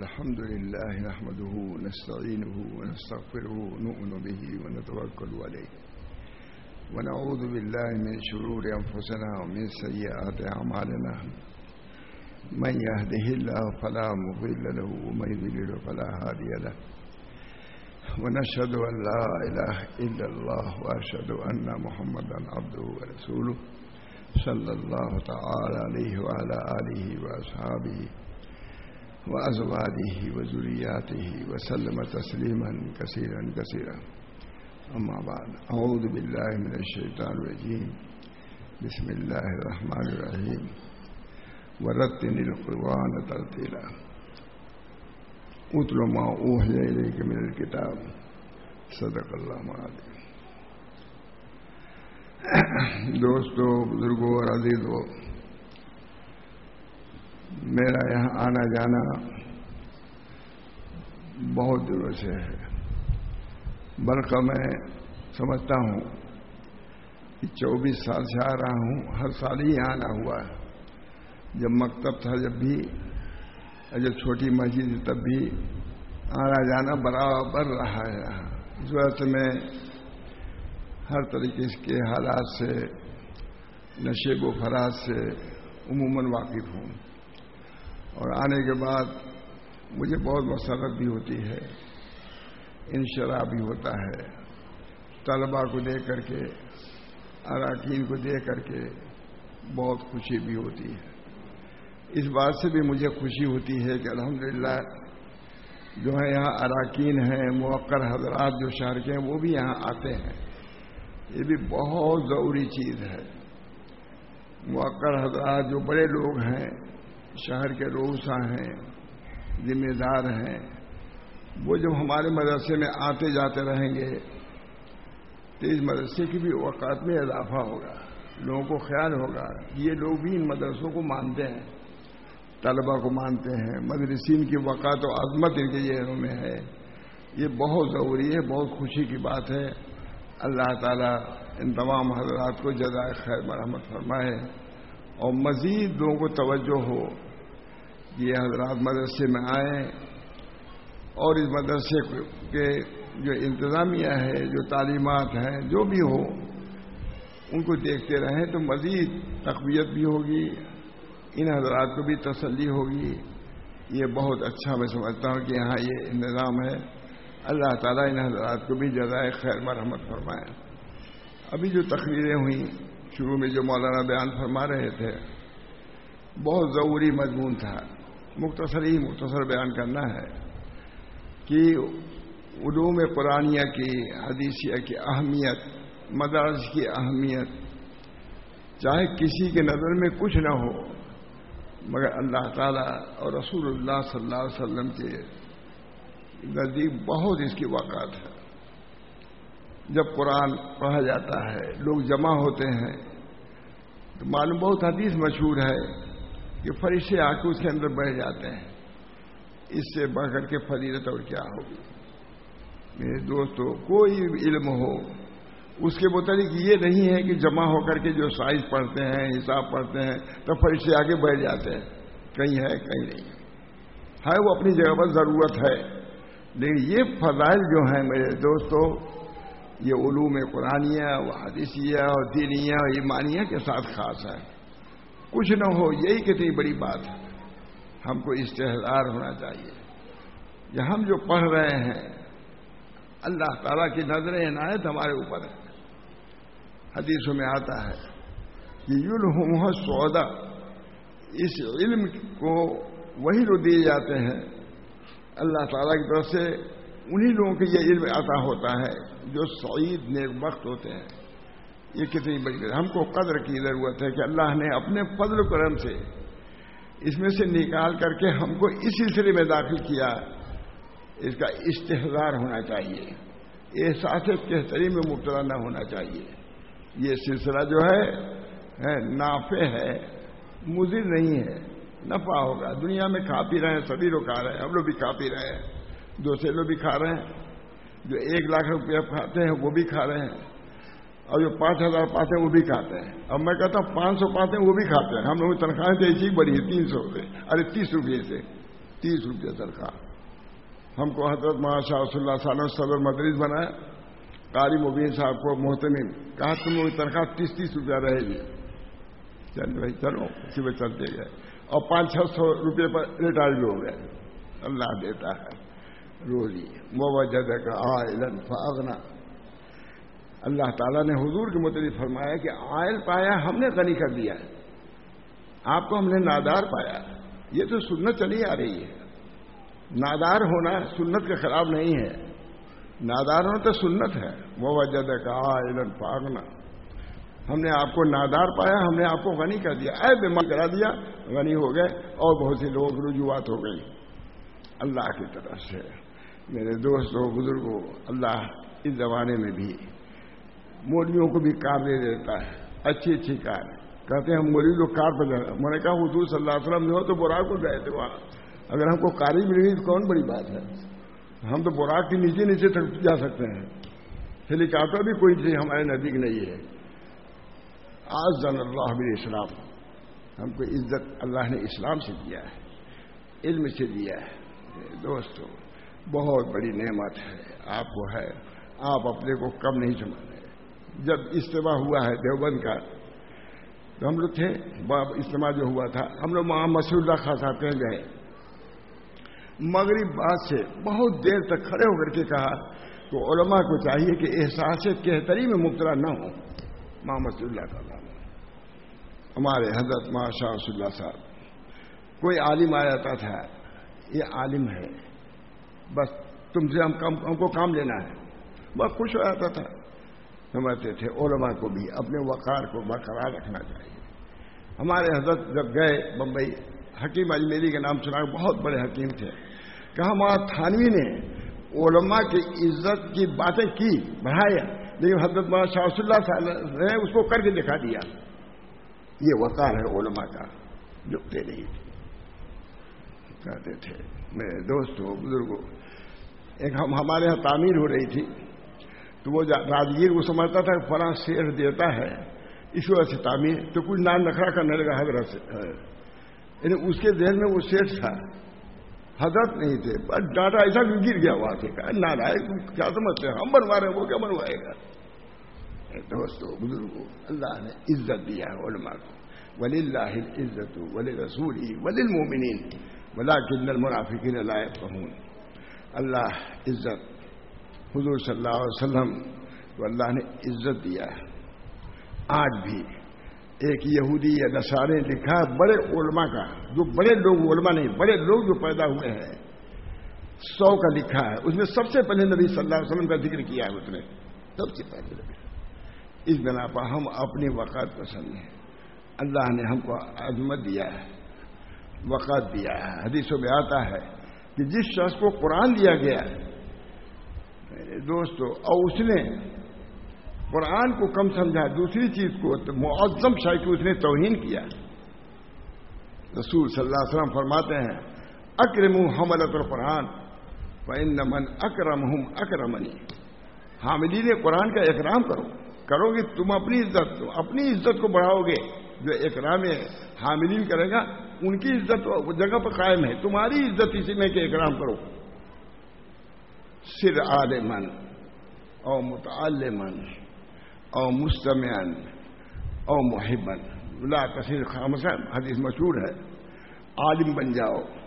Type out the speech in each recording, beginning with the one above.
الحمد لله نحمده ونستعينه ونستغفره ونؤمن به ونتوكل عليه. ونعوذ بالله من شرور أنفسنا ومن سيئات أعمالنا. من يهده الله فلا مضل له ومن يضلل فلا هادي له. ونشهد أن لا إله إلا الله وأشهد أن محمدا عبده ورسوله صلى الله تعالى عليه وعلى آله وأصحابه وأزواجه وذرياته وسلم تسليما كثيرا كثيرا. أما بعد، أعوذ بالله من الشيطان الرجيم. بسم الله الرحمن الرحيم. ورتل القرآن ترتيلا. اتل ما أوحي إليك من الكتاب. صدق الله العظيم. دوستو بزرگوں اور عزیزوں میرا یہاں آنا جانا بہت دنوں سے ہے۔ بلکہ میں سمجھتا ہوں کہ چوبیس سال سے آ رہا ہوں، ہر سال ہی آنا ہوا ہے۔ جب مکتب تھا، جب بھی جب چھوٹی مسجد تب بھی آنا جانا برابر رہا ہے۔ یہاں اس وجہ سے میں ہر طریقے کے حالات سے، نشیب و فراز سے عموماً واقف ہوں۔ اور آنے کے بعد مجھے بہت مسرت بھی ہوتی ہے انشرا بھی ہوتا ہے۔ طلبا کو دیکھ کر کے، اراکین کو دیکھ کر کے بہت خوشی بھی ہوتی ہے۔ اس بات سے بھی مجھے خوشی ہوتی ہے کہ الحمدللہ جو ہے یہاں اراکین ہیں موقر حضرات جو شہر کے ہیں، وہ بھی یہاں آتے ہیں۔ یہ بھی بہت ضروری چیز ہے۔ موقر حضرات جو بڑے لوگ ہیں شہر کے روسا ہیں، ذمہ دار ہیں، وہ جب ہمارے مدرسے میں آتے جاتے رہیں گے تو اس مدرسے کی بھی اوقات میں اضافہ ہوگا، لوگوں کو خیال ہوگا۔ یہ لوگ بھی ان مدرسوں کو مانتے ہیں طلبا کو مانتے ہیں، مدرسین کی وقات و عظمت ان کے ذہنوں میں ہے۔ یہ بہت ضروری ہے، بہت خوشی کی بات ہے۔ اللہ تعالیٰ ان تمام حضرات کو جزائے خیر مرحمت فرمائے اور مزید لوگوں کو توجہ ہو۔ یہ حضرات مدرسے میں آئیں اور اس مدرسے کے جو انتظامیہ ہے، جو تعلیمات ہیں، جو بھی ہو، ان کو دیکھتے رہیں تو مزید تقویت بھی ہوگی، ان حضرات کو بھی تسلی ہوگی۔ یہ بہت اچھا میں سمجھتا ہوں کہ یہاں یہ نظام ہے۔ اللہ تعالیٰ ان حضرات کو بھی جزائے خیر مرحمت فرمائے۔ ابھی جو تقریریں ہوئیں، شروع میں جو مولانا بیان فرما رہے تھے، بہت ضروری مضمون تھا۔ مختصر ہی مختصر بیان کرنا ہے کہ علوم قرآنیہ کی، حدیثیہ کی اہمیت، مدارس کی اہمیت، چاہے کسی کے نظر میں کچھ نہ ہو، مگر اللہ تعالیٰ اور رسول اللہ صلی اللہ علیہ وسلم کے نزدیک بہت اس کی واقعات ہے جب قرآن پڑھا جاتا ہے، لوگ جمع ہوتے ہیں، تو معلوم بہت حدیث مشہور ہے۔ کہ فرشتے آ کے اس کے اندر بیٹھ جاتے ہیں۔ اس سے بڑھ کر کے فضیلت اور کیا ہوگی؟ میرے دوستو، کوئی علم ہو، اس کے متعلق یہ نہیں ہے کہ جمع ہو کر کے جو سائز پڑھتے ہیں، حساب پڑھتے ہیں، تو فرشتے آگے بیٹھ جاتے ہیں۔ کہیں ہے، کہیں نہیں۔ ہے، وہ اپنی جگہ پر ضرورت ہے۔ لیکن یہ فضائل جو ہیں میرے دوستو، یہ علوم قرآنیہ و حدیثیہ اور دینیہ اور ایمانیہ کے ساتھ خاص ہے کچھ نہ ہو، یہی کتنی بڑی بات ہے۔ ہم کو استحدار ہونا چاہیے۔ یہ ہم جو پڑھ رہے ہیں، اللہ تعالیٰ کی نظر عنایت ہمارے اوپر ہے۔ حدیثوں میں آتا ہے کہ یلحم سودا اس علم کو وہی لوگ دیے جاتے ہیں۔ اللہ تعالیٰ کی طرف سے انہی لوگوں کے یہ علم عطا ہوتا ہے جو سعید نیک وقت ہوتے ہیں۔ یہ کتنی بڑی ہم کو قدر کی ضرورت ہے کہ اللہ نے اپنے فضل کرم سے اس میں سے نکال کر کے ہم کو اس سلسلے میں داخل کیا۔ اس کا استحصار ہونا چاہیے۔ احساس بہتری میں مبتلا نہ ہونا چاہیے۔ یہ سلسلہ جو ہے، نافع ہے، مضر نہیں ہے۔ نفع ہوگا۔ دنیا میں کھا پی رہے ہیں، سبھی لوگ کھا رہے ہیں، ہم لوگ بھی کھا پی رہے ہیں۔ دوسرے لوگ بھی کھا رہے ہیں۔ جو ایک لاکھ روپیہ کھاتے ہیں، وہ بھی کھا رہے ہیں۔ اور جو پانچ ہزار پاتے ہیں وہ بھی کھاتے ہیں۔ اب میں کہتا ہوں پانچ سو پاتے ہیں وہ بھی کھاتے ہیں۔ ہم لوگ تنخواہیں تو ایسی بڑی ہے تین سو روپئے ارے، تیس روپئے سے۔ تیس روپیہ تنخواہ۔ ہم کو حضرت مہاشا صلی اللہ علیہ صدر مدریس بنایا قاری مبین صاحب کو محتمین کہا، تم لوگ تنخواہ تیس تیس روپیہ رہے گی۔ چل بھائی، چلو، اسی میں چلتے گئے۔ اور پانچ چھ سو روپئے پر ریٹائر بھی ہو گئے۔ اللہ دیتا ہے۔ روزی موجود کا آئلن فاغنا۔ اللہ تعالیٰ نے حضور کے متعلق فرمایا کہ آئل پایا ہم نے غنی کر دیا ہے۔ آپ کو ہم نے نادار پایا۔ یہ تو سنت چلی آ رہی ہے۔ نادار ہونا سنت کے خلاف نہیں ہے۔ نادار ہونا تو سنت ہے۔ وہ وجہ کا علم پاگنا ہم نے آپ کو نادار پایا، ہم نے آپ کو غنی کر دیا۔ اے بیمار کرا دیا، غنی ہو گئے اور بہت سے لوگ رجوعات ہو گئی اللہ کی طرف سے۔ میرے دوستوں، بزرگوں، اللہ اس زمانے میں بھی موریوں کو بھی کار دے دیتا ہے۔ اچھی اچھی کار۔ کہتے ہیں ہم موری لوگ کار پر جانا میں نے کہا حضور صلی اللہ علیہ وسلم جو ہو تو براک کو گئے تھے وہاں۔ اگر ہم کو کاری مل گئی تو کون بڑی بات ہے؟ ہم تو براک کے نیچے نیچے تک جا سکتے ہیں۔ ہیلی کاپٹر بھی کوئی چیز ہمارے نزدیک نہیں ہے۔ آج زن اللہ بل اسلام۔ ہم کو عزت اللہ نے اسلام سے دیا ہے۔ علم سے دیا ہے۔ دوستو، بہت بڑی نعمت ہے۔ آپ کو ہے۔ آپ اپنے کو کم نہیں سمجھ جب اجتماع ہوا ہے دیوبند کا، تو ہم لوگ تھے اجتماع جو ہوا تھا، ہم لوگ وہاں مسور اللہ خاص آتے گئے۔ مغرب بعد سے بہت دیر تک کھڑے ہو کر کے کہا تو علماء کو چاہیے کہ احساس کہتری میں مبتلا نہ ہو محمد اللہ کا نام ہمارے حضرت ماں شاہ رسول اللہ صاحب، کوئی عالم آ جاتا تھا، یہ عالم ہے۔ بس تم سے ہم ہم کو کام لینا ہے۔ بہت خوش ہو جاتا تھا۔ سمجھتے تھے، علماء کو بھی اپنے وقار کو برقرار رکھنا چاہیے۔ ہمارے حضرت جب گئے بمبئی، حکیم اجمیری کے نام سنا، بہت بڑے حکیم تھے۔ کہ ہمارا تھانوی نے علماء کی عزت کی باتیں کی، بڑھایا، لیکن حضرت مولانا شاہ اللہ نے اس کو کر کے دکھا دیا۔ یہ وقار ہے علماء کا جھکتے نہیں کہتے تھے، میرے دوستوں بزرگوں ایک ہم، ہمارے یہاں تعمیر ہو رہی تھی۔ تو وہ راجگیر کو سمجھتا تھا کہ فلاں شیر دیتا ہے، اس وجہ سے تعمیر، تو کچھ نام نخرا کرنے لگا حضرت سے۔ یعنی اس کے ذہن میں وہ شیر تھا۔ حضرت نہیں تھے پر ڈاٹا ایسا بھی گر گیا ہوا تھا نہ رائے کیا سمجھتے ہیں ہم بنوا رہے ہیں، وہ کیا بنوائے گا؟ دوستو بزرگوں اللہ نے عزت دیا ہے علماء کو۔ ولی اللہ عزت ولی رسولی ولی المومنین ولا کن المنافقین لائق پہن اللہ عزت حضور صلی اللہ علیہ وسلم کو اللہ نے عزت دیا ہے۔ آج بھی ایک یہودی یا نسارے لکھا ہے، بڑے علماء کا، جو بڑے لوگ علماء نہیں، بڑے لوگ جو پیدا ہوئے ہیں۔ سو کا لکھا ہے۔ اس میں سب سے پہلے نبی صلی اللہ علیہ وسلم کا ذکر کیا ہے اس نے۔ سب سے پہلے۔ نبی اس بنا پر ہم اپنی وقت پسند ہیں۔ اللہ نے ہم کو عظمت دیا ہے۔ وقت دیا ہے۔ حدیثوں میں آتا ہے کہ جس شخص کو قرآن دیا گیا ہے میرے دوستو، اور اس نے قرآن کو کم سمجھا، دوسری چیز کو معظم شاہ کی اس نے توہین کیا۔ رسول صلی اللہ علیہ وسلم فرماتے ہیں اکرم حملت القرآن فن من اکرم ہم اکرمنی۔ حاملی نے قرآن کا اکرام کرو۔ کرو گے تم اپنی عزت اپنی عزت کو بڑھاؤ گے۔ جو اکرام حاملین کرے گا، ان کی عزت جگہ پر قائم ہے۔ تمہاری عزت اسی میں کہ اکرام کرو۔ سر عالمن او متعلمن او مستمعن او محبن لا کثیر خامسن حدیث مشہور ہے۔ عالم بن جاؤ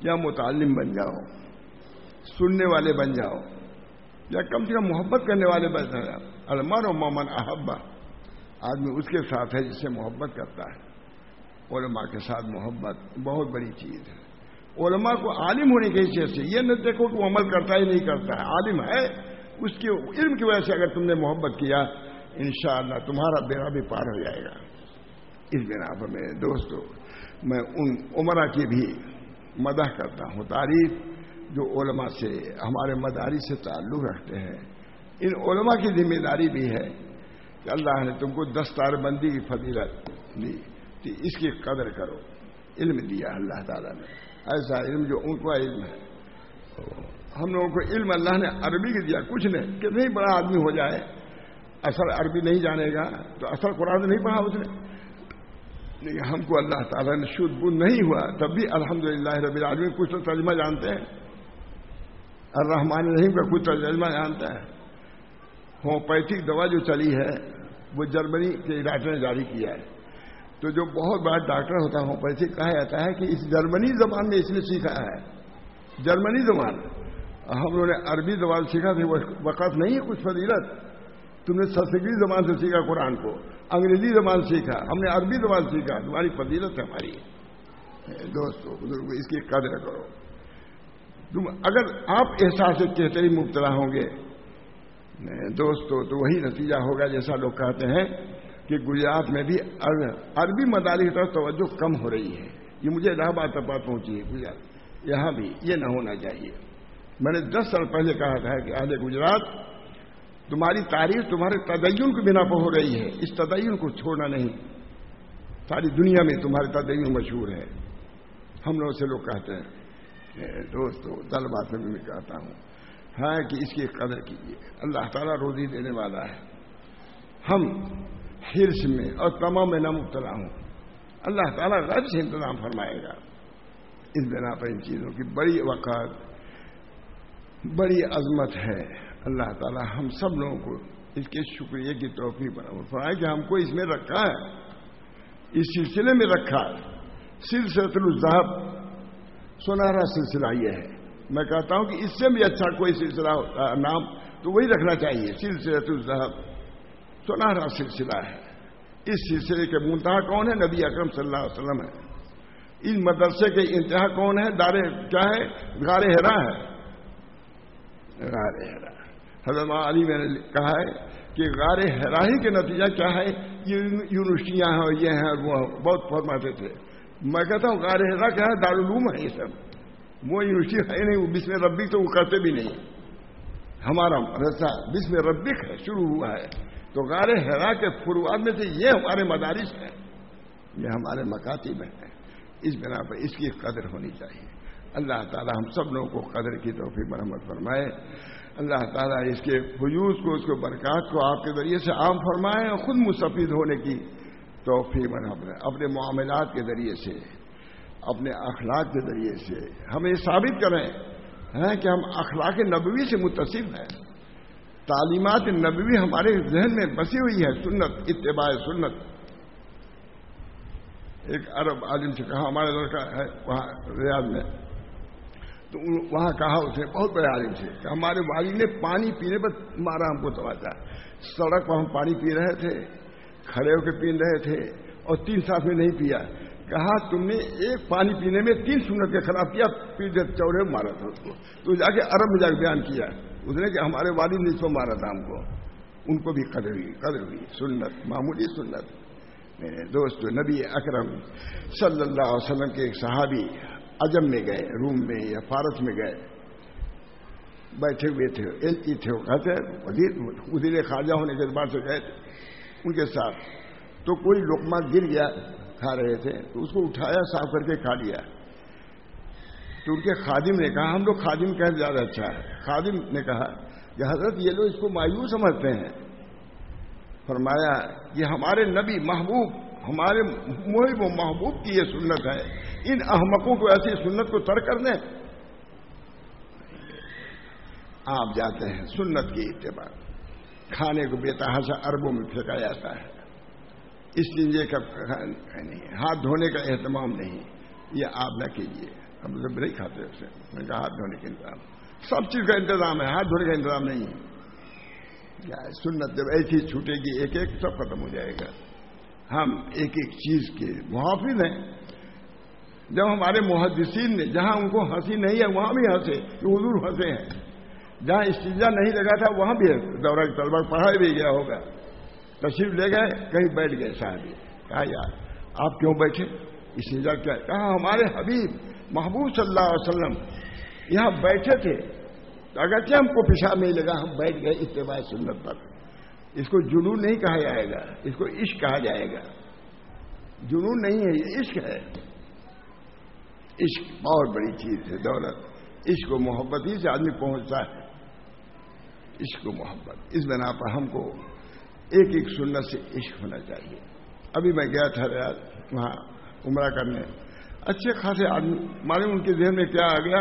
یا متعلم بن جاؤ، سننے والے بن جاؤ، یا کم سے کم محبت کرنے والے بن جاؤ۔ المر و مومن احبا آدمی اس کے ساتھ ہے جس سے محبت کرتا ہے۔ علماء کے ساتھ محبت بہت بڑی چیز ہے۔ علماء کو عالم ہونے کی حیثیت سے یہ نہ دیکھو کہ وہ عمل کرتا ہی نہیں کرتا ہے، عالم ہے۔ اس کے علم کی وجہ سے اگر تم نے محبت کیا، انشاءاللہ تمہارا بیڑا بھی پار ہو جائے گا۔ اس بنا پر میرے دوستوں میں ان عمرہ کی بھی مدح کرتا ہوں۔ تعریف جو علماء سے، ہمارے مداری سے تعلق رکھتے ہیں۔ ان علماء کی ذمہ داری بھی ہے کہ اللہ نے تم کو دستار بندی کی فضیلت دی، کہ اس کی قدر کرو، علم دیا اللہ تعالیٰ نے۔ ایسا علم جو ان علم ہے۔ ہم لوگوں کو علم اللہ نے عربی کی دیا، کچھ نہیں کہ نہیں، بڑا آدمی ہو جائے۔ اصل عربی نہیں جانے گا تو اصل قرآن نہیں پڑھا اس نے۔ لیکن ہم کو اللہ تعالیٰ نے شدھ بن نہیں ہوا، تب بھی الحمد للہ رب العالمین کچھ تو ترجمہ جانتے ہیں۔ الرحمن رحیم کا کچھ ترجمہ جانتا ہے۔ ہومیوپیتھک دوا جو چلی ہے، وہ جرمنی کے ڈاکٹر نے جاری کیا ہے۔ تو جو بہت بڑا ڈاکٹر ہوتا ہے ہومیوپیتھک کہا جاتا ہے کہ اس جرمنی زبان میں اس نے سیکھا ہے۔ جرمنی زبان۔ ہم لوگوں نے عربی زبان سیکھا تھا وقت نہیں ہے کچھ فضیلت۔ تم نے سنسکرت زبان سے سیکھا، قرآن کو۔ انگریزی زبان سیکھا، ہم نے عربی زبان سیکھا۔ تمہاری فضیلت ہے ہماری۔ دوستو بزرگ اس کی قدر کرو۔ تم اگر آپ احساس چہتری مبتلا ہوں گے، دوستو، تو وہی نتیجہ ہوگا جیسا لوگ کہتے ہیں۔ کہ گجرات میں بھی عربی مداری کی طرف توجہ کم ہو رہی ہے۔ یہ مجھے الہ آباد تک بات پہنچی ہے، گجرات۔ یہاں بھی یہ نہ ہونا چاہیے۔ میں نے دس سال پہلے کہا تھا کہ اہل گجرات، تمہاری تاریخ، تمہارے تدین کی بنا پر ہو رہی ہے۔ اس تدین کو چھوڑنا نہیں۔ ساری دنیا میں تمہارے تدین مشہور ہے۔ ہم لوگ سے لوگ کہتے ہیں دوستو بات میں بھی کہتا ہوں۔ ہے کہ اس کی قدر کیجیے۔ اللہ تعالیٰ روزی دینے والا ہے۔ ہم ہرس میں اور تمام میں نہ مبتلا ہوں۔ اللہ تعالیٰ غیر سے انتظام فرمائے گا۔ اس بنا پر ان چیزوں کی بڑی وقت بڑی عظمت ہے۔ اللہ تعالی ہم سب لوگوں کو اس کے شکریہ کی توفیق بنا فرمائے کہ ہم کو اس میں رکھا ہے۔ اس سلسلے میں رکھا ہے۔ سلسلت الزہب سنہرا سلسلہ یہ ہے۔ میں کہتا ہوں کہ اس سے بھی اچھا کوئی سلسلہ ہوتا نام تو وہی رکھنا چاہیے۔ سلسلت الزہب سنہرا سلسلہ ہے۔ اس سلسلے کے منتہا کون ہے؟ نبی اکرم صلی اللہ علیہ وسلم ہے۔ اس مدرسے کے انتہا کون ہے؟ دارے کیا ہے؟ گارے ہرا ہے۔ غار ہرا حضرت علی میں نے کہا ہے کہ غار ہراہی کے نتیجہ کیا ہے؟ یونیورسٹیاں ہیں یہ ہیں وہ بہت فرماتے تھے۔ میں کہتا ہوں غار ہرا کیا ہے؟ دارالعلوم ہے یہ سب۔ وہ یونیورسٹی ہے نہیں، وہ بسم ربک تو وہ کرتے بھی نہیں۔ ہمارا رسا بسم ربک ہے، شروع ہوا ہے۔ تو غار ہرا کے فروعات میں سے یہ ہمارے مدارس ہیں، یہ ہمارے مکاتب ہیں۔ اس بنا پر اس کی قدر ہونی چاہیے۔ اللہ تعالی ہم سب لوگوں کو قدر کی توفیق مرمت فرمائے۔ اللہ تعالیٰ اس کے فجوز کو، اس کو برکات کو آپ کے ذریعے سے عام فرمائے اور خود مستفید ہونے کی توفیق بنا اپنے معاملات کے ذریعے سے، اپنے اخلاق کے ذریعے سے ہمیں ثابت کریں ہاں، کہ ہم اخلاق نبوی سے متصف ہیں۔ تعلیمات نبوی ہمارے ذہن میں بسی ہوئی ہے، سنت، اتباع سنت۔ ایک عرب عالم سے کہا، ہمارے لڑکا ہے وہاں ریاض میں۔ تو وہاں کہا، اسے بہت بڑے عالم سے کہ ہمارے والد نے پانی پینے پر مارا ہم کو توازا سڑک پر ہم پانی پی رہے تھے، کھڑے ہو کے پی رہے تھے اور تین ساتھ میں نہیں پیا۔ کہا، تم نے ایک پانی پینے میں تین سنت کے خلاف کیا، پھر جب چورے مارا تھا۔ اس کو تو جا کے عرب میں جا کے بیان کیا۔ اس نے کہ ہمارے والد نے اس کو مارا تھا ہم کو۔ ان کو بھی قدر ہوئی قدر ہوئی۔ سنت، معمولی سنت۔ میرے دوست نبی اکرم صلی اللہ علیہ وسلم کے ایک صحابی عجم میں گئے، روم میں یا فارس میں گئے۔ بیٹھے ہوئے تھے، ایل ای تھے، وہ کہتے ادھر خارجہ ہونے کے بعد سے گئے تھے۔ ان کے ساتھ تو کوئی لقمہ گر گیا، کھا رہے تھے، تو اس کو اٹھایا، صاف کر کے کھا لیا۔ تو ان کے خادم نے کہا، ہم لوگ خادم کہ زیادہ اچھا ہے۔ خادم نے کہا کہ حضرت یہ لوگ اس کو مایوس سمجھتے ہیں۔ فرمایا یہ ہمارے نبی محبوب، ہمارے محب و محبوب کی یہ سنت ہے۔ ان احمقوں کو ایسی سنت کو تر کر دیں۔ آپ جاتے ہیں سنت کی اتباع۔ کھانے کو بے تحاشا اربوں میں پھینکا جاتا ہے۔ اس لیے کا نہیں ہاتھ دھونے کا اہتمام نہیں۔ یہ آپ نہ کیجیے ہم لوگ نہیں کھاتے اسے میں کہا ہاتھ دھونے کا انتظام۔ سب چیز کا انتظام ہے، ہاتھ دھونے کا انتظام نہیں ہے۔ سنت جب ایسی چھوٹے گی، ایک ایک، سب ختم ہو جائے گا۔ ہم ایک ایک چیز کے محافظ ہیں۔ جب ہمارے محدثین نے، جہاں ان کو ہنسی نہیں ہے، وہاں بھی ہنسے، کہ حضور ہنسے ہیں۔ جہاں استجا نہیں لگا تھا، وہاں بھی دورہ طلبہ پڑھائی بھی گیا ہوگا۔ تشریف لے گئے، کہیں بیٹھ گئے صاحب۔ کہا، یار، آپ کیوں بیٹھے؟ استجا کیا؟ کہا، ہمارے حبیب محبوب صلی اللہ علیہ وسلم یہاں بیٹھے تھے، اگرچہ ہم کو پیشاب نہیں لگا، ہم بیٹھ گئے اتباع سنت پر۔ اس کو جنون نہیں کہا جائے گا، اس کو عشق کہا جائے گا۔ جنون نہیں ہے، یہ عشق ہے۔ عشق بہت بڑی چیز ہے، دولت۔ عشق و محبت ہی سے آدمی پہنچتا ہے۔ عشق و محبت، اس بنا پر ہم کو ایک ایک سنت سے عشق ہونا چاہیے۔ ابھی میں گیا تھا ریاض، وہاں عمرہ کرنے۔ اچھے خاصے آدمی معلوم ان کے ذہن میں کیا آ گیا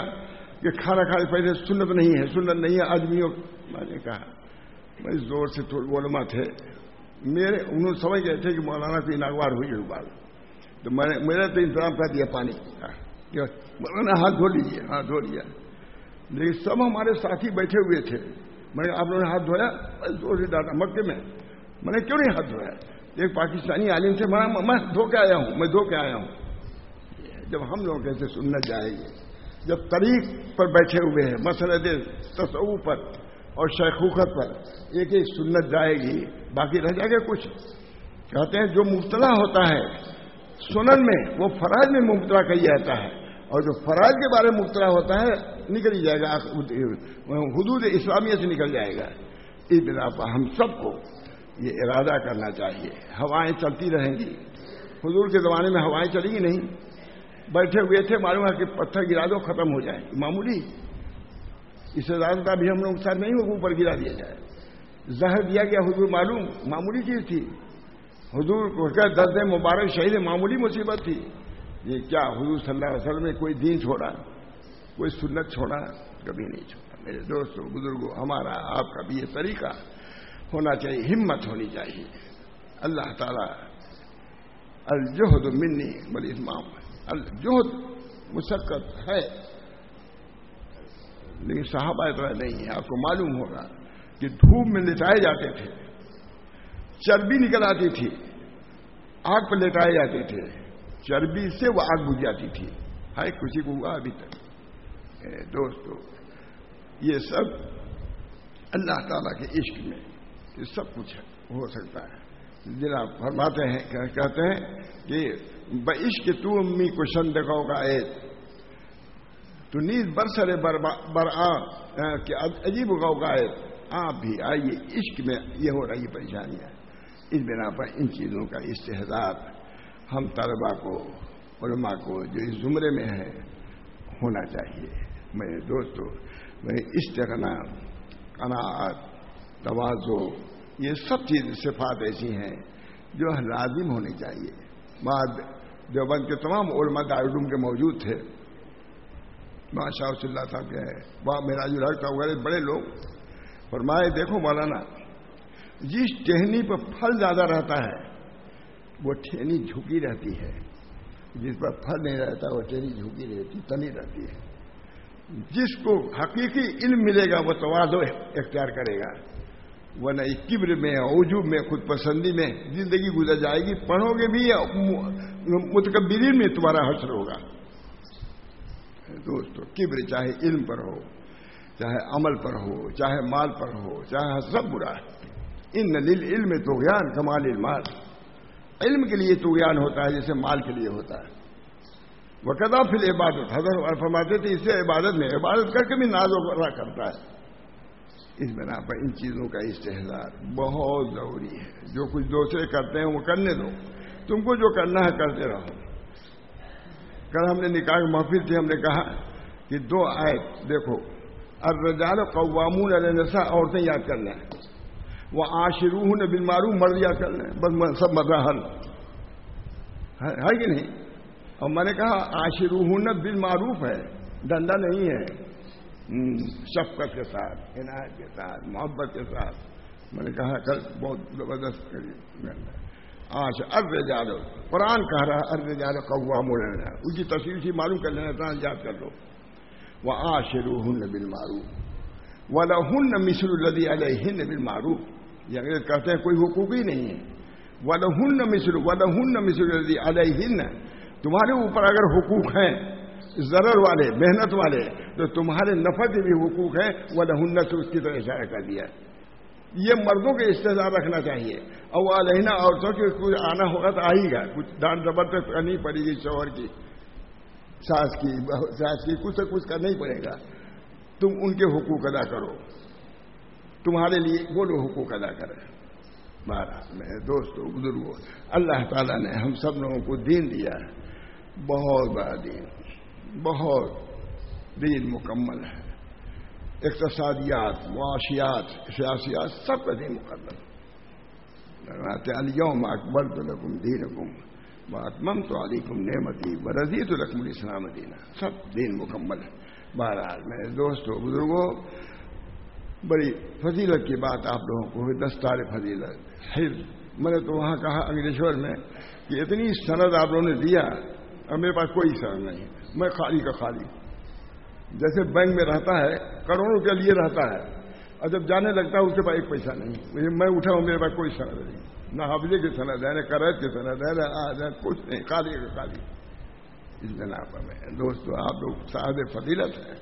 کہ کھانا کھانے پہلے سنت نہیں ہے، سنت نہیں ہے، آدمیوں میں نے کہا بڑی زور سے تھوڑے علما تھے۔ میرے انہوں نے سمجھ گئے تھے کہ مولانا کی ناگوار ہوئی ہے بات تو میں نے میرا تو انتظام کر دیا پانی۔ ہاں، کا مولانا، ہاتھ دھو لیجیے ہاتھ دھو لیا۔ لیکن سب ہمارے ساتھی بیٹھے ہوئے تھے۔ میں نے آپ لوگوں نے ہاتھ دھویا؟ زور سے ڈالا مکے میں۔ میں نے کیوں نہیں ہاتھ دھویا؟ ایک پاکستانی عالم سے میں دھو کے آیا ہوں، میں دھو کے آیا ہوں۔ جب ہم لوگ کیسے سنت جائے گی جب طریق پر بیٹھے ہوئے ہیں مسلط تصو پر اور شیخوخت پر، ایک ایک سنت جائے گی، باقی رہ جائے گا کچھ۔ کہتے ہیں جو مبتلا ہوتا ہے، سنن میں، وہ فرائض میں مبتلا کہی جاتا ہے۔ اور جو فرائض کے بارے میں مبتلا ہوتا ہے، نکل ہی جائے گا، حدود اسلامیہ سے نکل جائے گا۔ اس بنا پر ہم سب کو یہ ارادہ کرنا چاہیے۔ ہوائیں چلتی رہیں گی۔ حضور کے زمانے میں ہوائیں چلیں گی نہیں۔ بیٹھے ہوئے تھے، معلوم ہے کہ پتھر گرا دو، ختم ہو جائے۔ معمولی اس سے زیادہ بھی ہم لوگ ساتھ نہیں ہو اوپر گرا دیا جائے۔ زہر دیا گیا، حضور معلوم، معمولی چیز تھی۔ حضور کو مبارک، شہید، معمولی مصیبت تھی۔ یہ کیا حضور صلی اللہ علیہ وسلم میں کوئی دین چھوڑا؟ کوئی سنت چھوڑا؟ کبھی نہیں چھوڑا۔ میرے دوستوں بزرگوں ہمارا آپ کا بھی یہ طریقہ ہونا چاہیے، ہمت ہونی چاہیے۔ اللہ تعالی، الجہد منی بلی امام الجہد مشقت ہے۔ لیکن صحابہ اتنا نہیں ہے، آپ کو معلوم ہوگا کہ دھوپ میں لٹائے جاتے تھے، چربی نکل آتی تھی، آگ پہ لٹائے جاتے تھے، چربی سے وہ آگ بجھ جاتی تھی۔ ہائے، کسی کو ہوا ابھی تک؟ دوستو، یہ سب اللہ تعالی کے عشق میں یہ سب کچھ ہو سکتا ہے۔ جناب فرماتے ہیں، کہتے ہیں کہ عشق تو امی کو شند کا ایک تو نیز برسرے بر آ کہ عجیب گاؤ گائے آپ بھی آئیے، عشق میں یہ ہو رہی پریشانیاں اس بنا پر ان چیزوں کا استحدار ہم طلبا کو، علماء کو جو اس زمرے میں ہے، ہونا چاہیے۔ میرے دوستو میں استغنا، قناعت، توازو، یہ سب چیز صفات ایسی ہیں جو لازم ہونی چاہیے۔ بعد دیوبند کے تمام علماء دارالعلوم کے موجود تھے۔ ماں شاہ اللہ صاحب کے ہے وہاں میراج الحق صاحب وغیرہ بڑے لوگ۔ فرمائے، دیکھو مولانا، جس ٹہنی پہ پھل زیادہ رہتا ہے، وہ ٹھہنی جھکی رہتی ہے۔ جس پر پھل نہیں رہتا، وہ ٹہنی جھکی رہتی، تنی رہتی ہے۔ جس کو حقیقی علم ملے گا، وہ توازو اختیار کرے گا۔ وہ کبر میں، عجوب میں، خود پسندی میں زندگی گزر جائے گی۔ پڑھو گے بھی متکبرین میں تمہارا حسر ہوگا۔ دوستو، کبر چاہے علم پر ہو، چاہے عمل پر ہو، چاہے مال پر ہو، چاہے سب برا ہے۔ ان نلیل علم تو گیان کمال مال علم کے لیے تو گیان ہوتا ہے، جیسے مال کے لیے ہوتا ہے۔ وہ کدا پھر عبادت حضرت فرماتے تھے اسے عبادت میں، عبادت کر کے بھی ناز و کرتا ہے۔ اس بنا پر ان چیزوں کا استحصال بہت ضروری ہے۔ جو کچھ دوسرے کرتے ہیں وہ کرنے دو۔ تم کو جو کرنا ہے کرتے رہو۔ کل ہم نے نکاح محفل تھی، ہم نے کہا کہ دو آئے دیکھو، الرجال قوامون علیہ نسا عورتیں یاد کر لیں وہ آشروح نے بل مرد یاد کر لیں بس سب مزہ حل ہے کہ نہیں؟ اور میں نے کہا آشروح نے بل معروف ہے۔ ڈنڈا نہیں ہے۔ شفقت کے ساتھ، عنایت کے ساتھ، محبت کے ساتھ۔ میں نے کہا کل بہت زبردست کری۔ آج ارد جادو۔ قرآن کہہ رہا ہے ارد جادو کوا موڑ رہا اس کی تصویر سے معلوم کر لینا یاد کر لو۔ وہ آشرو ہن بل مارو والا ہن مصر الدی علیہ ہند بل مارو یہ انگریز کہتے ہیں، کوئی حقوق ہی نہیں ہے۔ والا ہن مصر والا ہن مصر الدی علیہ ہند تمہارے اوپر اگر حقوق ہیں ضرر والے، محنت والے، تو تمہارے نفع کے بھی حقوق ہیں وہ لہن سے اس کی طرح اشارہ کر دیا۔ یہ مردوں کے استحصال رکھنا چاہیے۔ اور وہ علیحدہ عورتوں کی کچھ آنا ہوگا تو آئے گا۔ کچھ ڈانٹ زبردست کرنی پڑے گی، شوہر کی، ساس کی ساس کی، کچھ سے کچھ کرنا ہی پڑے گا۔ تم ان کے حقوق ادا کرو۔ تمہارے لیے وہ لوگ حقوق ادا کریں۔ بارہ میں دوستوں بزرگوں اللہ تعالیٰ نے ہم سب لوگوں کو دین دیا ہے۔ بہت بڑا دین۔ بہت دین مکمل ہے۔ اقتصادیات، معاشیات، سیاسیات سب کا دین مقدم اليوم اکبر تو لکم دین حکم باتمم تو علیکم نعمتی برضی تو رقم الاسلام دینا۔ سب دین مکمل ہے۔ بہرحال، میرے دوستوں بزرگوں بڑی فضیلت کی بات آپ لوگوں کو دستار فضیلت۔ میں نے تو وہاں کہا انگریشور میں کہ اتنی سند آپ لوگوں نے دیا اور میرے پاس کوئی سند نہیں۔ میں خالی کا خالی۔ جیسے بینک میں رہتا ہے، کروڑوں کے لیے رہتا ہے، اور جب جانے لگتا ہے، اس کے پاس ایک پیسہ نہیں۔ میں اٹھا ہوں، میرے پاس کوئی سند نہیں۔ نہ حفظے کی سند ہے نہ کرد کی سند ہے نہ کچھ نہیں۔ خالی کا خالی۔ اس بنا پر میں، دوستو، آپ لوگ صاحب فضیلت ہیں۔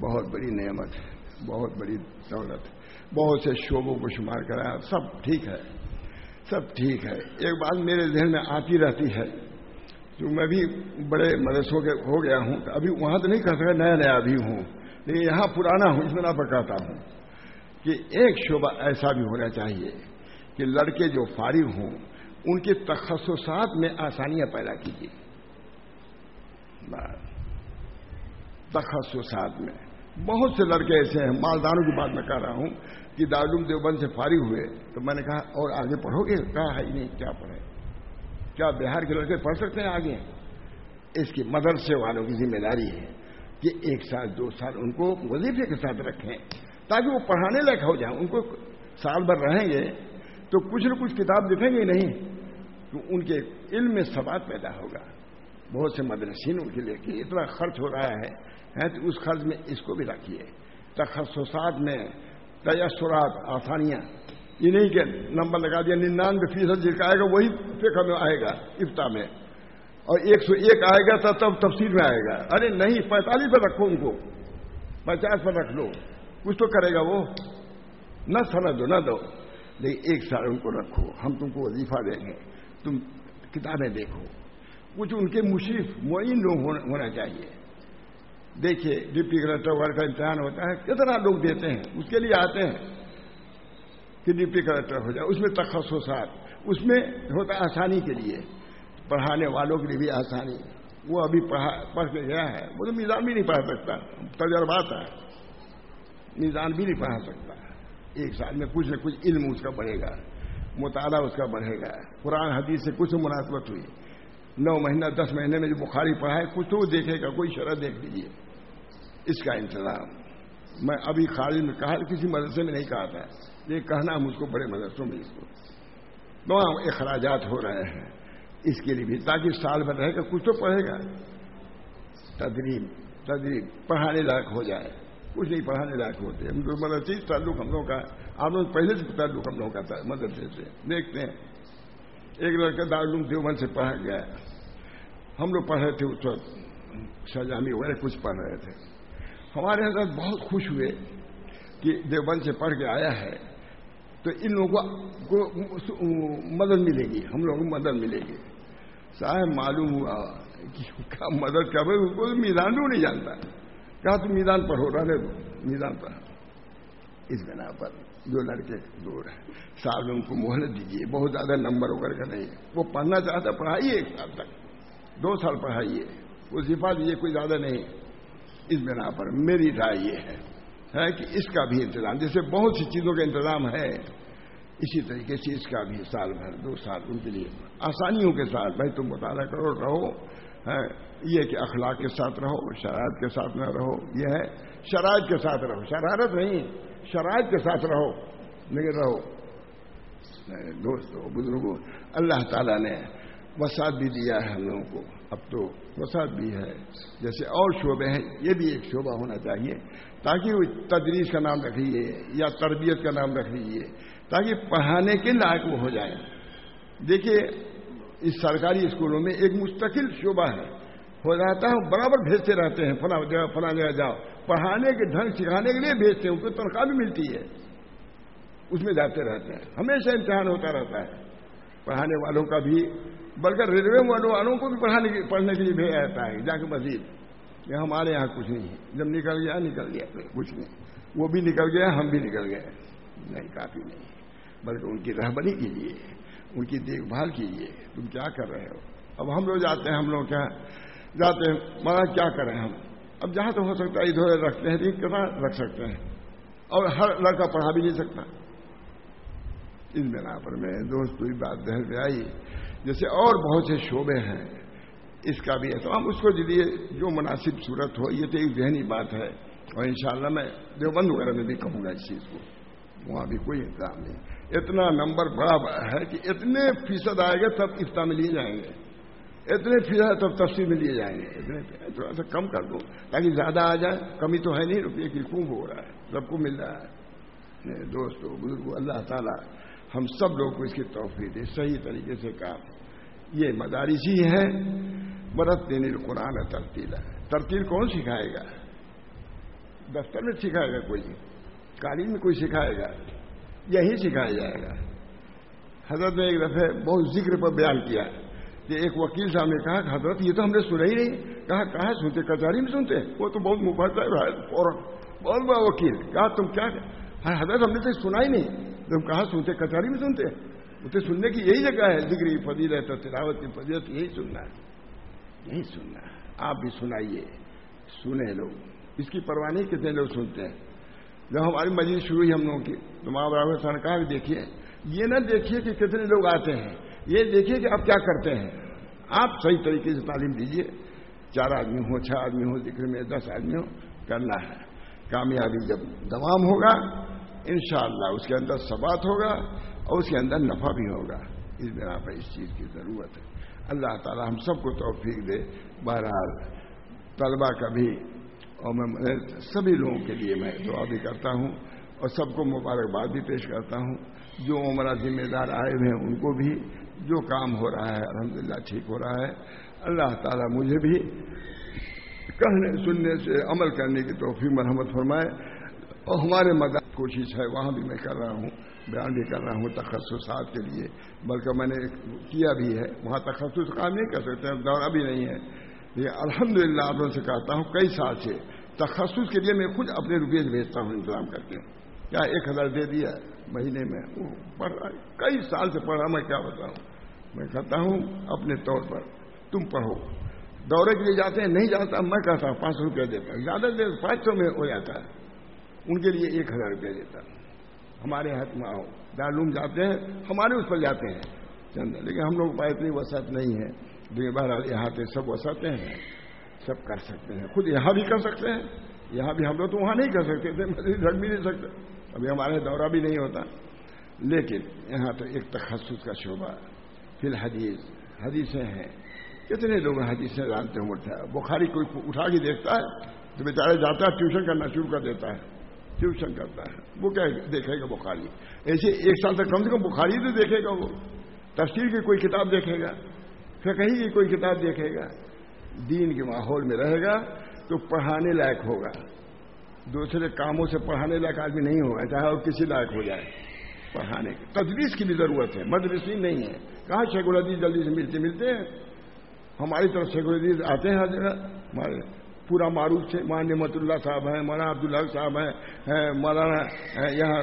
بہت بڑی نعمت ہے، بہت بڑی دولت ہے۔ بہت سے شعبوں کو شمار کرایا سب ٹھیک ہے، سب ٹھیک ہے۔ ایک بات میرے ذہن میں آتی رہتی ہے۔ جو میں بھی بڑے مدرسوں کے ہو گیا ہوں، ابھی وہاں تو نہیں کہہ سکتا نیا نیا بھی ہوں، لیکن یہاں پرانا ہوں، اس میں نہ پکاتا ہوں کہ ایک شعبہ ایسا بھی ہونا چاہیے کہ لڑکے جو فارغ ہوں، ان کے تخصصات میں آسانیاں پیدا کیجیے۔ تخصصات میں۔ بہت سے لڑکے ایسے ہیں، مالداروں کی بات میں کہہ رہا ہوں کہ دارالعلوم دیوبند سے فارغ ہوئے تو میں نے کہا اور آگے پڑھو گے؟ کہا ہے، نہیں، کیا پڑھے؟ کیا بہار کے لڑکے پڑھ سکتے ہیں آگے؟ اس کی مدرسے والوں کی ذمہ داری ہے کہ ایک سال، دو سال ان کو وظیفے کے ساتھ رکھیں، تاکہ وہ پڑھانے لائق ہو جائیں۔ ان کو سال بھر رہیں گے تو کچھ نہ کچھ کتاب دکھیں گے نہیں، تو ان کے علم میں سواد پیدا ہوگا۔ بہت سے مدرسین ان کے لیے کہ اتنا خرچ ہو رہا ہے تو اس خرچ میں اس کو بھی رکھیے۔ تخصصات میں تیسرات، آسانیاں یہ نہیں کہ نمبر لگا دیا، ننانوے فیصد جس کا آئے گا، وہی فکر میں آئے گا افتا میں۔ اور ایک سو ایک آئے گا تو تب تفصیل میں آئے گا۔ ارے نہیں، پینتالیس پر رکھو ان کو۔ پچاس پر رکھ لو۔ کچھ تو کرے گا وہ۔ نہ سمجھ دو، نہ دو۔ لیکن ایک سال ان کو رکھو۔ ہم تم کو وظیفہ دیں گے۔ تم کتابیں دیکھو۔ کچھ ان کے مشرف معین لوگ ہونا چاہیے۔ دیکھیے، ڈپٹی کلکٹر ورڈ کا امتحان ہوتا ہے، کتنا لوگ دیتے ہیں؟ اس کے لیے آتے ہیں۔ کہ ڈپٹی کلکٹر ہو جائے، اس میں تخصصات، اس میں ہوتا آسانی کے لیے، پڑھانے والوں کے لیے بھی آسانی۔ وہ ابھی پڑھ کے گیا ہے، وہ تو میزان بھی نہیں پڑھا سکتا، تجربات ہے میزان بھی نہیں پڑھا سکتا۔ ایک سال میں کچھ نہ کچھ علم اس کا بڑھے گا، مطالعہ اس کا بڑھے گا۔ قرآن، حدیث سے کچھ مناسبت ہوئی۔ نو مہینہ، دس مہینے میں جو بخاری پڑھا ہے، کچھ تو دیکھے گا، کوئی شرح دیکھ لیجیے اس کا انتظام۔ میں ابھی خارج میں کہا، کسی مدرسے میں نہیں کہا تھا۔ یہ کہنا مجھ کو بڑے مدرسوں میں اس کو۔ تمام اخراجات ہو رہے ہیں۔ اس کے لیے بھی تاکہ سال بھر رہے گا کچھ تو پڑھے گا۔ تدریب تدریب پڑھانے لائق ہو جائے۔ کچھ نہیں پڑھانے لائق ہوتے۔ ہم جو مدرسے تعلق ہم لوگوں کا، آپ لوگ پہلے سے تعلق ہم لوگوں کا مدرسے سے۔ دیکھتے ہیں۔ ایک لڑکا دارالعلوم دیوبند سے پڑھا گیا۔ ہم لوگ پڑھ رہے تھے اس وقت۔ شاہجہانی وغیرہ کچھ پڑھ رہے تھے۔ ہمارے حضرت بہت خوش ہوئے کہ دیوبند سے پڑھ کے آیا ہے۔ تو ان لوگوں کو مدد ملے گی، ہم لوگوں کو مدد ملے گی۔ صاحب معلوم ہوا کہ مدد کر اس کو میدان بھی نہیں جانتا۔ کہا تو میدان پڑھو رہے دو، میدان پر۔ اس بنا پر جو لڑکے دور ہیں، صاحب ان کو مہلت دیجیے بہت زیادہ نمبر وغیرہ کا نہیں۔ وہ پڑھنا چاہتا پڑھائیے ایک سال تک۔ دو سال پڑھائیے۔ وہ صفا دیجیے کوئی زیادہ نہیں۔ اس بنا پر میری رائے یہ ہے۔ ہے کہ اس کا بھی انتظام، جیسے بہت سی چیزوں کا انتظام ہے، اسی طریقے سے اس کا بھی سال بھر، دو سال ان کے لیے آسانیوں کے ساتھ، بھائی تم مطالعہ کرو، رہو یہ کہ اخلاق کے ساتھ رہو، شرائط کے ساتھ نہ رہو، یہ ہے، شرائط کے ساتھ رہو، شرارت نہیں، شرائط کے ساتھ رہو، لیکن رہو۔ دوستوں بزرگوں اللہ تعالیٰ نے وسعت بھی دیا ہے ہم لوگوں کو۔ اب تو وسعت بھی ہے۔ جیسے اور شعبے ہیں، یہ بھی ایک شعبہ ہونا چاہیے۔ تاکہ وہ تدریس کا نام رکھ لیجیے یا تربیت کا نام رکھ لیجیے تاکہ پڑھانے کے لائق وہ ہو جائیں دیکھیے، اس سرکاری اسکولوں میں ایک مستقل شعبہ ہے۔ ہو جاتا ہے، برابر بھیجتے رہتے ہیں، فلاں جگہ فلاں جگہ جاؤ۔ پڑھانے کے ڈھنگ سکھانے کے لیے بھیجتے ہیں، ان کو تنخواہ بھی ملتی ہے۔ اس میں جاتے رہتے ہیں۔ ہمیشہ امتحان ہوتا رہتا ہے۔ پڑھانے والوں کا بھی، بلکہ ریلوے والوں کو بھی پڑھانے پڑھنے کے لیے بھیجا جاتا ہے، جا کے مزید یہ ہمارے یہاں کچھ نہیں ہے۔ جب نکل گیا نکل گیا کچھ نہیں۔ وہ بھی نکل گیا، ہم بھی نکل گئے۔ نہیں، کافی نہیں بلکہ ان کی رہبری کیجیے ان کی دیکھ بھال کیجیے تم کیا کر رہے ہو؟ اب ہم لوگ جاتے ہیں، ہم لوگ کیا جاتے ہیں، مگر کیا کریں ہم؟ اب جہاں تو ہو سکتا ہے، ادھر رکھتے ہیں کتنا رکھ سکتے ہیں۔ اور ہر لڑکا پڑھا بھی نہیں سکتا۔ اس بنا پر میں دوست کوئی بات دہر پہ آئی۔ جیسے اور بہت سے شعبے ہیں، اس کا بھی اہتمام۔ اس کو لیے جو مناسب صورت ہو، یہ تو ایک ذہنی بات ہے۔ اور انشاءاللہ میں دیوبند وغیرہ میں بھی کہوں گا اس چیز کو۔ وہاں بھی کوئی انتظام نہیں۔ اتنا نمبر بڑا ہے کہ اتنے فیصد آئے گا تب افتا میں لیے جائیں گے۔ اتنے فیصد تب تفصیل میں لیے جائیں گے۔ اتنے تھوڑا سا کم کر دو، تاکہ زیادہ آ جائے۔ کمی تو ہے نہیں، روپیے کی خوب ہو رہا ہے، سب کو مل رہا ہے۔ دوستو بزرگ اللہ تعالیٰ ہم سب لوگ کو اس کی توفیق دے۔ صحیح طریقے سے کام یہ مدارسی ہے برت دین قرآن ترتیل ہے۔ ترتیل کون سکھائے گا؟ دفتر میں سکھائے گا کوئی؟ قالین میں کوئی سکھائے گا؟ یہی سکھایا جائے گا۔ حضرت نے ایک دفعہ بہت ذکر پر بیان کیا کہ ایک وکیل صاحب نے کہا کہ حضرت، یہ تو ہم نے سنا ہی نہیں۔ کہا، کہاں سنتے؟ کچہری میں سنتے؟ وہ تو بہت مفاد بہت بڑا وکیل۔ کہا، تم کیا؟ ہاں، حضرت، ہم نے تو سنا ہی نہیں۔ تم کہاں سنتے کچہری میں سنتے اسے سننے کی یہی جگہ ہے ذکری فضیلت تلاوت کی فضیلت، یہی سننا ہے، یہی سننا ہے۔ آپ بھی سنائیے سنے لوگ۔ اس کی پرواہ نہیں کتنے لوگ سنتے ہیں؟ جب ہماری مجلس شروع ہوئی ہم لوگوں کی، تو ماں برابر سر کہا بھی دیکھیے۔ یہ نہ دیکھیے کہ کتنے لوگ آتے ہیں، یہ دیکھیے کہ آپ کیا کرتے ہیں۔ آپ صحیح طریقے سے تعلیم دیجیے۔ چار آدمی ہو چھ آدمی ہو ذکر میں دس آدمی ہو کرنا ہے۔ کامیابی جب دوام ہوگا انشاءاللہ اس کے اندر ثبات ہوگا اور اس کے اندر نفع بھی ہوگا۔ اس بنا پر اس چیز کی ضرورت ہے۔ اللہ تعالی ہم سب کو توفیق دے۔ بہرحال طلبہ کا بھی اور میں سبھی لوگوں کے لیے میں دعا بھی کرتا ہوں اور سب کو مبارکباد بھی پیش کرتا ہوں۔ جو عمرہ ذمہ دار آئے ہوئے ہیں ان کو بھی جو کام ہو رہا ہے، الحمدللہ ٹھیک ہو رہا ہے۔ اللہ تعالیٰ مجھے بھی کہنے، سننے سے عمل کرنے کی توفیق مرحمت فرمائے۔ اور ہمارے مدد کوشش ہے، وہاں بھی میں کر رہا ہوں، بیان بھی کر رہا ہوں تخصصات کے لیے۔ بلکہ میں نے کیا بھی ہے، وہاں تخصص کام نہیں کر سکتے دورہ بھی نہیں ہے۔ یہ الحمد للہ آپ سے کہتا ہوں، کئی سال سے تخصص کے لیے میں خود اپنے روپیے بھیجتا ہوں انتظام کرتے ہیں۔ کیا ایک ہزار دے دیا مہینے میں؟ وہ پڑھ رہا ہے۔ کئی سال سے پڑھ رہا میں کیا بتاؤں؟ میں کہتا ہوں اپنے طور پر، تم پڑھو۔ دورے کے لیے جاتے ہیں، نہیں جاتا، میں کہتا ہوں پانچ سو روپیہ دیتا ہوں۔ زیادہ دیر پانچ سو میں ہو جاتا ہے۔ ان کے لیے ایک ہزار روپیہ دیتا ہمارے ہاتھ میں آؤ۔ دارالعلوم جاتے ہیں، ہمارے اس پر جاتے ہیں۔ چند، لیکن ہم لوگ پاس اتنی وسعت نہیں ہے۔ لیکن بہرحال یہاں پہ سب وسعتیں ہیں۔ سب کر سکتے ہیں۔ خود یہاں بھی کر سکتے ہیں۔ یہاں بھی ہم لوگ تو وہاں نہیں کر سکتے تھے، مزید رکھ بھی نہیں سکتے۔ ابھی ہمارے دورہ بھی نہیں ہوتا۔ لیکن یہاں تو ایک تخصص کا شعبہ، فی الحدیث۔ حدیثیں ہیں۔ کتنے لوگ حدیثیں جانتے ہیں بخاری کوئی اٹھا کے دیکھتا ہے تو بیچارے جاتا ہے، ٹیوشن کرنا شروع کر دیتا ہے۔ ٹیوشن کرتا ہے۔ وہ کیا دیکھے گا بخاری۔ ایسے ایک سال تک کم سے کم بخاری تو دیکھے گا وہ۔ تفصیل کی کوئی کتاب دیکھے گا۔ پھر کہیں کی کوئی کتاب دیکھے گا۔ دین کے ماحول میں رہے گا تو پڑھانے لائق ہوگا۔ دوسرے کاموں سے پڑھانے لائق آدمی نہیں ہوگا، چاہے اور کسی لائق ہو جائے۔ پڑھانے کی تجویز کی بھی ضرورت ہے۔ مدرسی نہیں ہے کہاں شیخ العدیز جلدی سے ملتے ملتے ہیں؟ ہماری طرف شیخ العدیز آتے ہیں۔ ہمارے پورا معروف سے مولانا نعمت اللہ صاحب ہیں، مولانا عبداللہ صاحب ہیں مولانا یہاں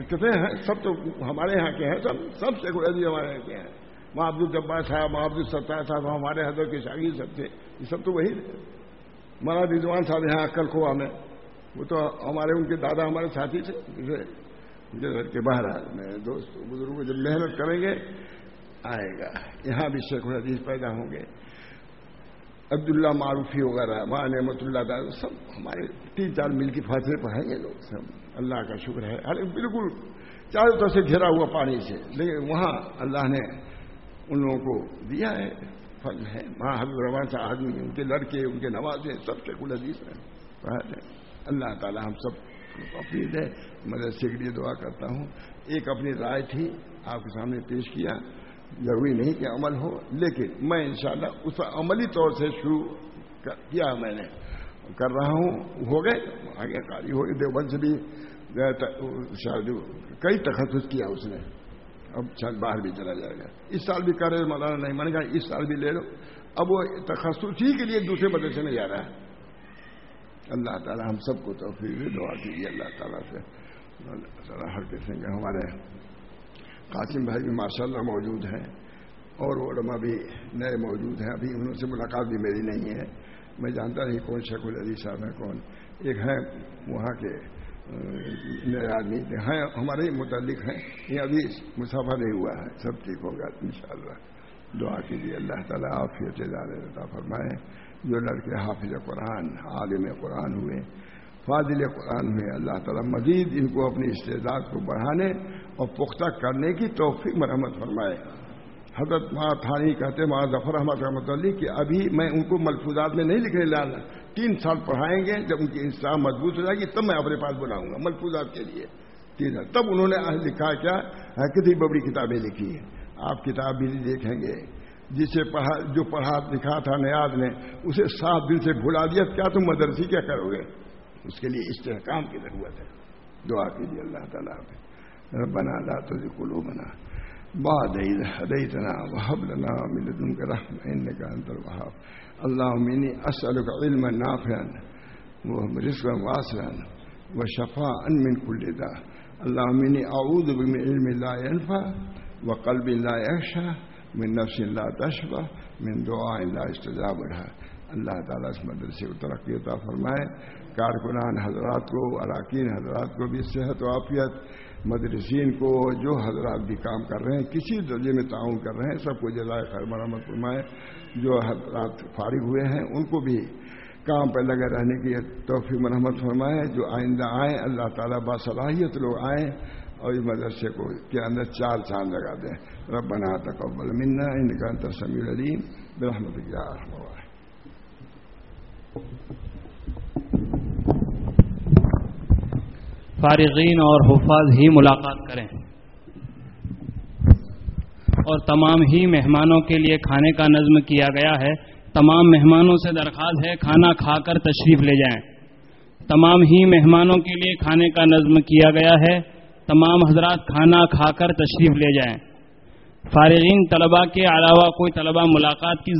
کتنے ہیں؟ سب تو ہمارے یہاں کے ہیں، سب سب سے ہمارے یہاں کے ہیں۔ ماں عبد الجبا صاحب، ماں عبد الستار صاحب ہمارے حضرت کے شاگیر سب تھے۔ یہ سب تو وہی مولانا رضوان صاحب یہاں اکل کھوا میں۔ وہ تو ہمارے، ان کے دادا ہمارے ساتھی تھے جیسے گھر کے باہر میں دوست بزرگ جب محنت کریں گے، آئے گا۔ یہاں بھی شیخ الحدیث پیدا ہوں گے۔ عبداللہ معروفی وغیرہ، ماں نعمت اللہ تعالیٰ سب ہمارے تین چار مل کے فاصلے پر ہیں یہ لوگ سب۔ اللہ کا شکر ہے۔ ارے بالکل چاروں طرف سے گھرا ہوا پانی سے۔ لیکن وہاں اللہ نے ان لوگوں کو دیا ہے فل ہے۔ ماں حضرت رواں سے آدمی ان کے لڑکے، ان کے نوازے، سب کے کل عزیز ہیں۔ اللہ تعالیٰ ہم سب اپیل ہے مدد کے لیے دعا کرتا ہوں۔ ایک اپنی رائے تھی آپ کے سامنے پیش کیا۔ ضروری نہیں کہ عمل ہو، لیکن میں انشاءاللہ اس عملی طور سے شروع کیا میں نے کر رہا ہوں، ہو گئے، آگے کاری ہو گئی دیوبند سے بھی کئی تخصص کیا اس نے۔ اب شاید باہر بھی چلا جائے گا۔ اس سال بھی کرے مولانا نہیں مانے گا، اس سال بھی لے لو۔ اب وہ تخصص ہی کے لیے دوسرے مدرسے میں جا رہا ہے۔ اللہ تعالیٰ ہم سب کو تو پھر دعا کیجیے اللہ تعالیٰ سے۔ ہر کسی ہمارے قاسم بھائی بھی ماشاء اللہ موجود ہیں اور علماء بھی نئے موجود ہیں، ابھی انہوں سے ملاقات بھی میری نہیں ہے۔ میں جانتا نہیں کون شیخ العلی صاحب ہیں، کون۔ ایک ہیں وہاں کے نئے آدمی ہیں۔ ہمارے ہی متعلق ہیں۔ یہ ابھی مسافہ نہیں ہوا ہے۔ سب ٹھیک ہوگا ان شاء اللہ۔ دعا کیجیے، اللہ تعالیٰ آفیت عطا فرمائے۔ جو لڑکے حافظ قرآن، عالم قرآن ہوئے فاضل قرآن ہوئے اللہ تعالیٰ مزید ان کو اپنی استعداد کو بڑھانے اور پختہ کرنے کی توفیق مرحمت فرمائے۔ حضرت ماں تھانی کہتے ماں ظفر احمد رحمۃ اللہ کہ ابھی میں ان کو ملفوظات میں نہیں لکھنے لانا تین سال پڑھائیں گے، جب ان کی انسان مضبوط ہو جائے گی، تب میں اپنے پاس بلاؤں گا ملفوظات کے لیے۔ تین سال۔ تب انہوں نے لکھا کیا کتنی بڑی کتابیں لکھی ہیں۔ آپ کتاب بھی دیکھیں گے۔ جسے پڑھا، جو پڑھا، لکھا تھا نیاز نے، اسے سات دن سے بھلا دیا، کیا تم مدرسی کیا کرو گے؟ اس کے لیے استحکام کی ضرورت ہے۔ دعا کیجیے اللہ تعالیٰ ربنا لا تزغ قلوبنا بعد إذ هديتنا وهب لنا من لدنك رحمة إنك أنت الوهاب۔ اللهم إني أسألك علما نافعا ورزقا واسعا وشفاء من كل داء۔ اللهم إني أعوذ بك من علم لا ينفع وقلب لا يخشى، من نفس لا تشفى من دعاء لا استجاب لها۔ اللہ تعالیٰ اس مدرسے کو ترقی عطا فرمائے۔ کارکنان حضرات کو، اراکین حضرات کو بھی صحت و عافیت، مدرسین کو جو حضرات بھی کام کر رہے ہیں، کسی درجے میں تعاون کر رہے ہیں، سب کو جزائے خیر مرمت فرمائے۔ جو حضرات فارغ ہوئے ہیں، ان کو بھی کام پہ لگے رہنے کی توفیق مرحمت فرمائے۔ جو آئندہ آئیں، اللہ تعالیٰ باصلاحیت لوگ آئیں اور اس مدرسے کو کے اندر چار چاند لگا دیں۔ رب بنا تقبل منا ان کا سمیع علیم برحمت کیا فارغین اور حفاظ ہی ملاقات کریں اور تمام ہی مہمانوں کے لیے کھانے کا نظم کیا گیا ہے تمام مہمانوں سے درخواست ہے کھانا کھا کر تشریف لے جائیں تمام ہی مہمانوں کے لیے کھانے کا نظم کیا گیا ہے تمام حضرات کھانا کھا کر تشریف لے جائیں فارغین طلباء کے علاوہ کوئی طلباء ملاقات کی